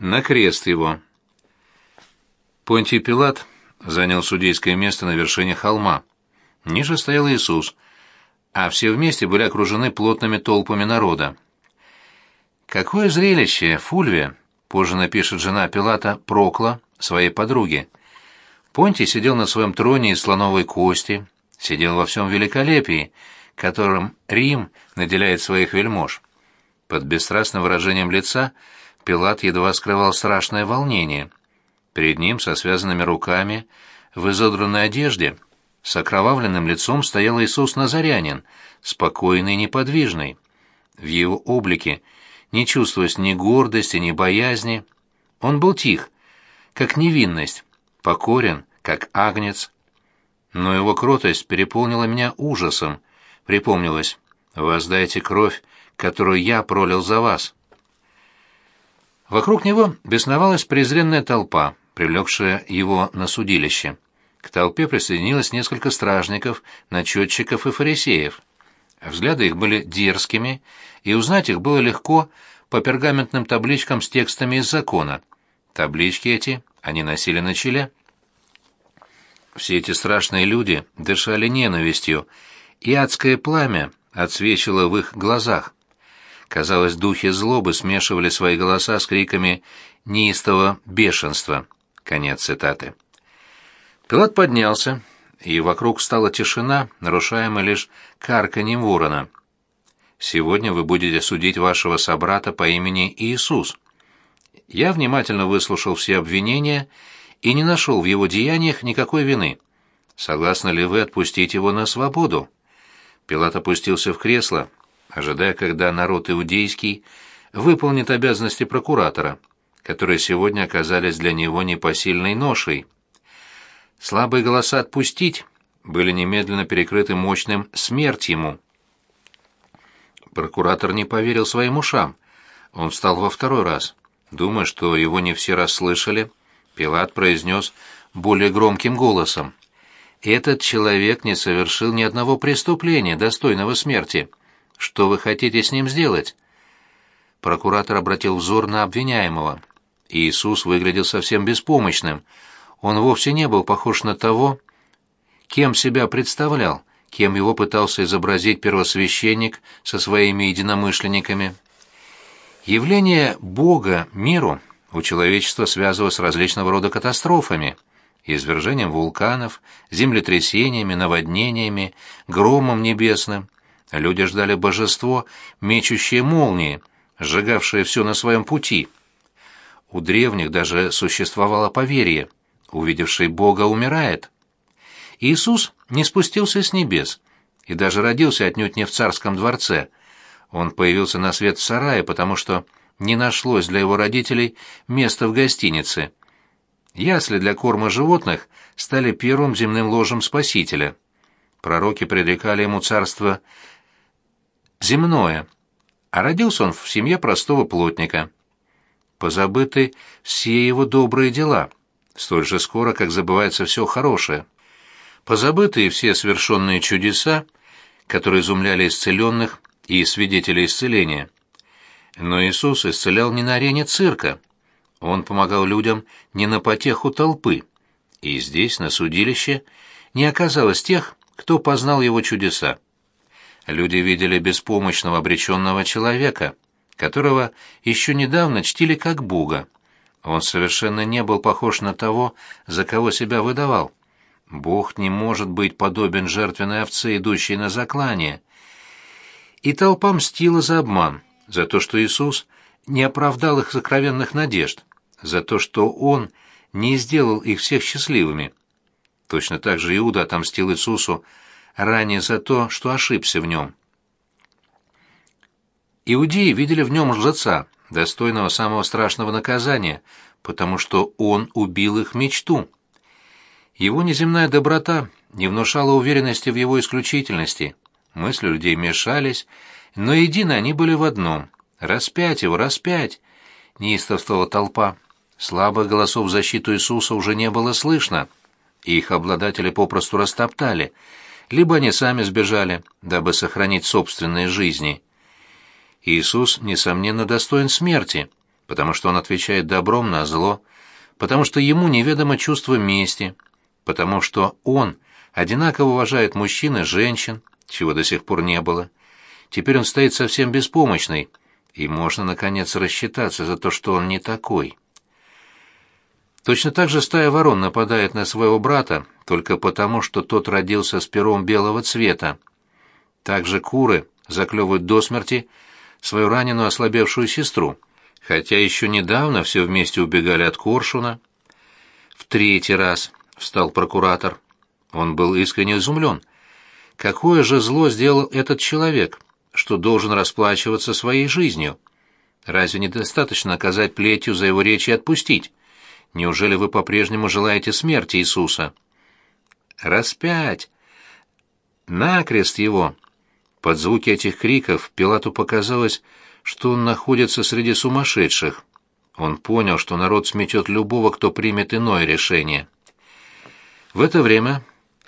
на крест его. Понтий Пилат занял судейское место на вершине холма. Ниже стоял Иисус, а все вместе были окружены плотными толпами народа. Какое зрелище, Фульвия, позже напишет жена Пилата Прокла своей подруге. Понтий сидел на своем троне из слоновой кости, сидел во всем великолепии, которым Рим наделяет своих вельмож. Под бесстрастным выражением лица Пилат едва скрывал страшное волнение. Перед ним со связанными руками, в изодранной одежде, с окровавленным лицом стоял Иисус Назарянин, спокойный и неподвижный. В его облике не чувствуясь ни гордости, ни боязни, он был тих, как невинность, покорен, как агнец. Но его кротость переполнила меня ужасом, припомнилось, «Воздайте кровь, которую я пролил за вас». Вокруг него бесновалась презренная толпа, привлекшая его на судилище. К толпе присоединилось несколько стражников, начетчиков и фарисеев. Взгляды их были дерзкими, и узнать их было легко по пергаментным табличкам с текстами из закона. Таблички эти они носили на челе. Все эти страшные люди дышали ненавистью, и адское пламя отсвечивало в их глазах. Казалось, духи злобы смешивали свои голоса с криками неистого бешенства. Конец цитаты. Пилат поднялся, и вокруг стала тишина, нарушаемая лишь карканьем ворона. «Сегодня вы будете судить вашего собрата по имени Иисус». Я внимательно выслушал все обвинения и не нашел в его деяниях никакой вины. Согласны ли вы отпустить его на свободу? Пилат опустился в кресло, ожидая, когда народ иудейский выполнит обязанности прокуратора, которые сегодня оказались для него непосильной ношей. Слабые голоса «отпустить» были немедленно перекрыты мощным «смерть ему». Прокуратор не поверил своим ушам. Он встал во второй раз. Думая, что его не все расслышали, Пилат произнес более громким голосом. «Этот человек не совершил ни одного преступления, достойного смерти. Что вы хотите с ним сделать?» Прокуратор обратил взор на обвиняемого. Иисус выглядел совсем беспомощным. Он вовсе не был похож на того, кем себя представлял, кем его пытался изобразить первосвященник со своими единомышленниками. Явление Бога миру у человечества связывалось с различного рода катастрофами – извержением вулканов, землетрясениями, наводнениями, громом небесным – Люди ждали божество, мечущее молнии, сжигавшее все на своем пути. У древних даже существовало поверье, увидевший Бога умирает. Иисус не спустился с небес и даже родился отнюдь не в царском дворце. Он появился на свет в сарае, потому что не нашлось для его родителей места в гостинице. Ясли для корма животных стали первым земным ложем Спасителя. Пророки предрекали ему царство земное, а родился он в семье простого плотника. Позабыты все его добрые дела, столь же скоро, как забывается все хорошее. Позабыты и все совершенные чудеса, которые изумляли исцеленных и свидетелей исцеления. Но Иисус исцелял не на арене цирка. Он помогал людям не на потеху толпы. И здесь, на судилище, не оказалось тех, кто познал его чудеса. Люди видели беспомощного обреченного человека, которого еще недавно чтили как Бога. Он совершенно не был похож на того, за кого себя выдавал. Бог не может быть подобен жертвенной овце, идущей на заклание. И толпа мстила за обман, за то, что Иисус не оправдал их сокровенных надежд, за то, что Он не сделал их всех счастливыми. Точно так же Иуда отомстил Иисусу ранее за то, что ошибся в нем. Иудеи видели в нем лжеца, достойного самого страшного наказания, потому что он убил их мечту. Его неземная доброта не внушала уверенности в его исключительности. Мысли людей мешались, но едины они были в одном. «Распять его, распять!» — неистовствовала толпа. Слабых голосов в защиту Иисуса уже не было слышно. Их обладатели попросту растоптали — либо они сами сбежали, дабы сохранить собственные жизни. Иисус, несомненно, достоин смерти, потому что он отвечает добром на зло, потому что ему неведомо чувство мести, потому что он одинаково уважает мужчин и женщин, чего до сих пор не было. Теперь он стоит совсем беспомощный, и можно, наконец, рассчитаться за то, что он не такой. Точно так же стая ворон нападает на своего брата только потому, что тот родился с пером белого цвета. Также куры заклевывают до смерти свою раненую ослабевшую сестру, хотя еще недавно все вместе убегали от коршуна. В третий раз встал прокуратор. Он был искренне изумлен. Какое же зло сделал этот человек, что должен расплачиваться своей жизнью? Разве недостаточно наказать плетью за его речь и отпустить? Неужели вы по-прежнему желаете смерти Иисуса? Распять! Накрест его! Под звуки этих криков Пилату показалось, что он находится среди сумасшедших. Он понял, что народ сметет любого, кто примет иное решение. В это время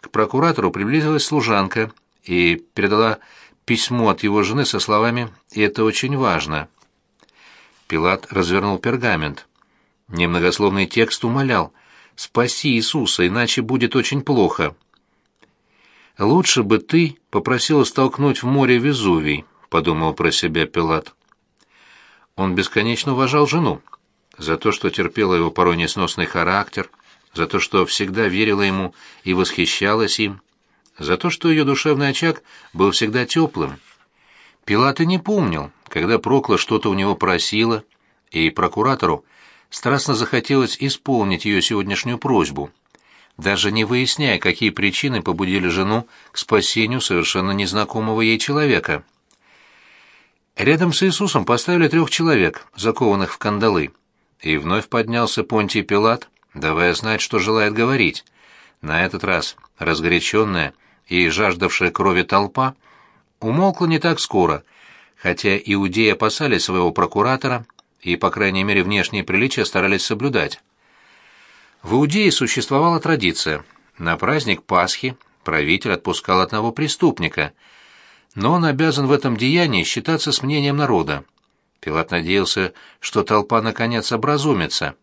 к прокуратору приблизилась служанка и передала письмо от его жены со словами «И это очень важно». Пилат развернул пергамент. Немногословный текст умолял «Спаси Иисуса, иначе будет очень плохо». «Лучше бы ты попросил столкнуть в море Везувий», — подумал про себя Пилат. Он бесконечно уважал жену за то, что терпела его порой несносный характер, за то, что всегда верила ему и восхищалась им, за то, что ее душевный очаг был всегда теплым. Пилат и не помнил, когда Прокла что-то у него просила, и прокуратору страстно захотелось исполнить ее сегодняшнюю просьбу, даже не выясняя, какие причины побудили жену к спасению совершенно незнакомого ей человека. Рядом с Иисусом поставили трех человек, закованных в кандалы, и вновь поднялся Понтий Пилат, давая знать, что желает говорить. На этот раз разгоряченная и жаждавшая крови толпа умолкла не так скоро, хотя иудеи опасались своего прокуратора и, по крайней мере, внешние приличия старались соблюдать. В Иудее существовала традиция. На праздник Пасхи правитель отпускал одного преступника, но он обязан в этом деянии считаться с мнением народа. Пилат надеялся, что толпа наконец образумится.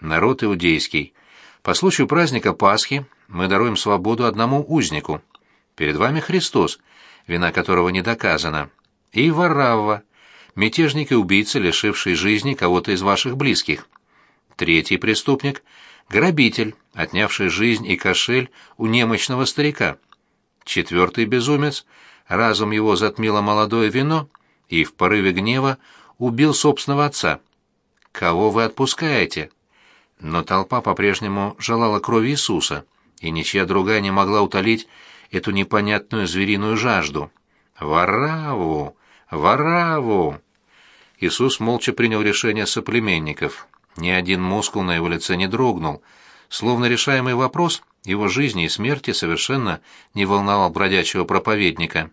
Народ иудейский. По случаю праздника Пасхи мы даруем свободу одному узнику. Перед вами Христос, вина которого не доказана, и Варавва, мятежник и убийца, лишивший жизни кого-то из ваших близких. Третий преступник — грабитель, отнявший жизнь и кошель у немощного старика. Четвертый безумец — разум его затмило молодое вино и в порыве гнева убил собственного отца. Кого вы отпускаете? Но толпа по-прежнему желала крови Иисуса, и ничья другая не могла утолить эту непонятную звериную жажду. «Вараву! Вараву!» Иисус молча принял решение соплеменников. Ни один мускул на его лице не дрогнул. Словно решаемый вопрос его жизни и смерти совершенно не волновал бродячего проповедника.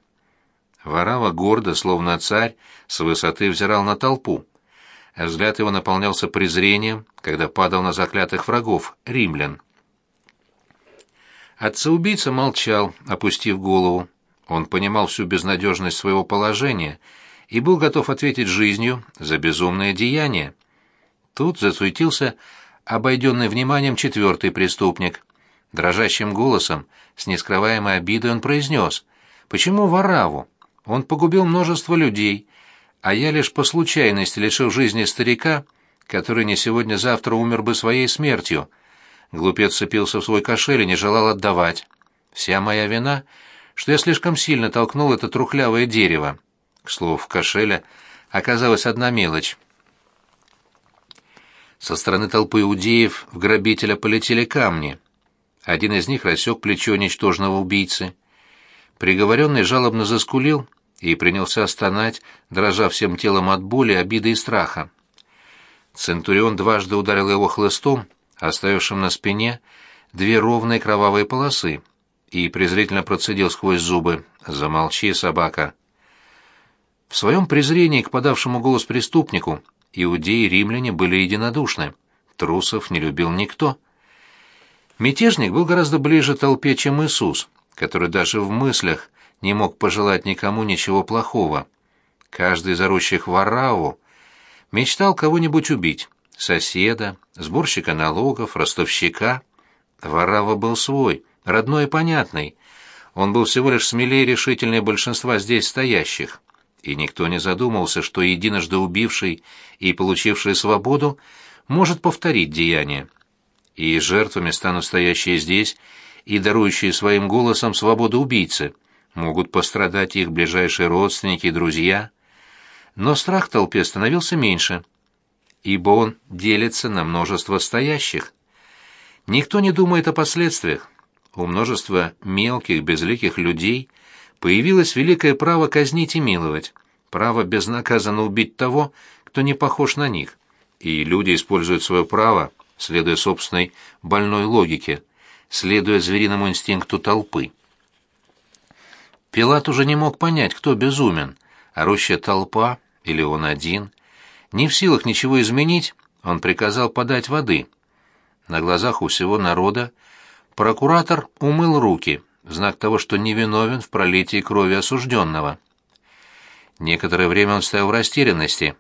Варава гордо, словно царь, с высоты взирал на толпу. Взгляд его наполнялся презрением, когда падал на заклятых врагов, римлян. Отца-убийца молчал, опустив голову. Он понимал всю безнадежность своего положения — и был готов ответить жизнью за безумное деяние. Тут засуетился обойденный вниманием четвертый преступник. Дрожащим голосом, с нескрываемой обидой он произнес, «Почему Вараву? Он погубил множество людей, а я лишь по случайности лишил жизни старика, который не сегодня-завтра умер бы своей смертью». Глупец цепился в свой кошель и не желал отдавать. «Вся моя вина, что я слишком сильно толкнул это трухлявое дерево. К слову, в кошеле оказалась одна мелочь. Со стороны толпы иудеев в грабителя полетели камни. Один из них рассек плечо ничтожного убийцы. Приговоренный жалобно заскулил и принялся стонать, дрожа всем телом от боли, обиды и страха. Центурион дважды ударил его хлыстом, оставившим на спине две ровные кровавые полосы, и презрительно процедил сквозь зубы «Замолчи, собака!» В своем презрении к подавшему голос преступнику иудеи и римляне были единодушны. Трусов не любил никто. Мятежник был гораздо ближе толпе, чем Иисус, который даже в мыслях не мог пожелать никому ничего плохого. Каждый из орущих Вараву Мечтал кого-нибудь убить. Соседа, сборщика налогов, ростовщика. Варава был свой, родной и понятный. Он был всего лишь смелее решительнее большинства здесь стоящих. И никто не задумался, что единожды убивший и получивший свободу может повторить деяние. И жертвами станут стоящие здесь и дарующие своим голосом свободу убийцы. Могут пострадать их ближайшие родственники и друзья. Но страх толпе становился меньше, ибо он делится на множество стоящих. Никто не думает о последствиях. У множества мелких, безликих людей появилось великое право казнить и миловать, право безнаказанно убить того, кто не похож на них. И люди используют свое право, следуя собственной больной логике, следуя звериному инстинкту толпы. Пилат уже не мог понять, кто безумен, орущая толпа или он один. Не в силах ничего изменить, он приказал подать воды. На глазах у всего народа прокуратор умыл руки, в знак того, что невиновен в пролитии крови осужденного. Некоторое время он стоял в растерянности.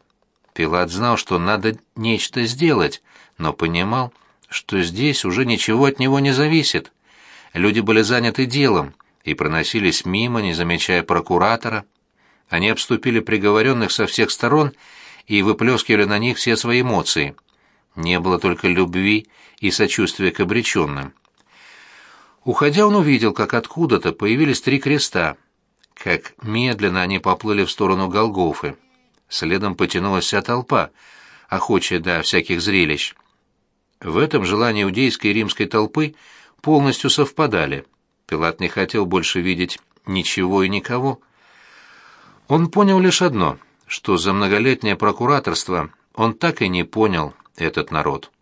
Пилат знал, что надо нечто сделать, но понимал, что здесь уже ничего от него не зависит. Люди были заняты делом и проносились мимо, не замечая прокуратора. Они обступили приговоренных со всех сторон и выплескивали на них все свои эмоции. Не было только любви и сочувствия к обреченным. Уходя, он увидел, как откуда-то появились три креста, как медленно они поплыли в сторону Голгофы. Следом потянулась вся толпа, охочая до всяких зрелищ. В этом желания иудейской и римской толпы полностью совпадали. Пилат не хотел больше видеть ничего и никого. Он понял лишь одно, что за многолетнее прокураторство он так и не понял этот народ.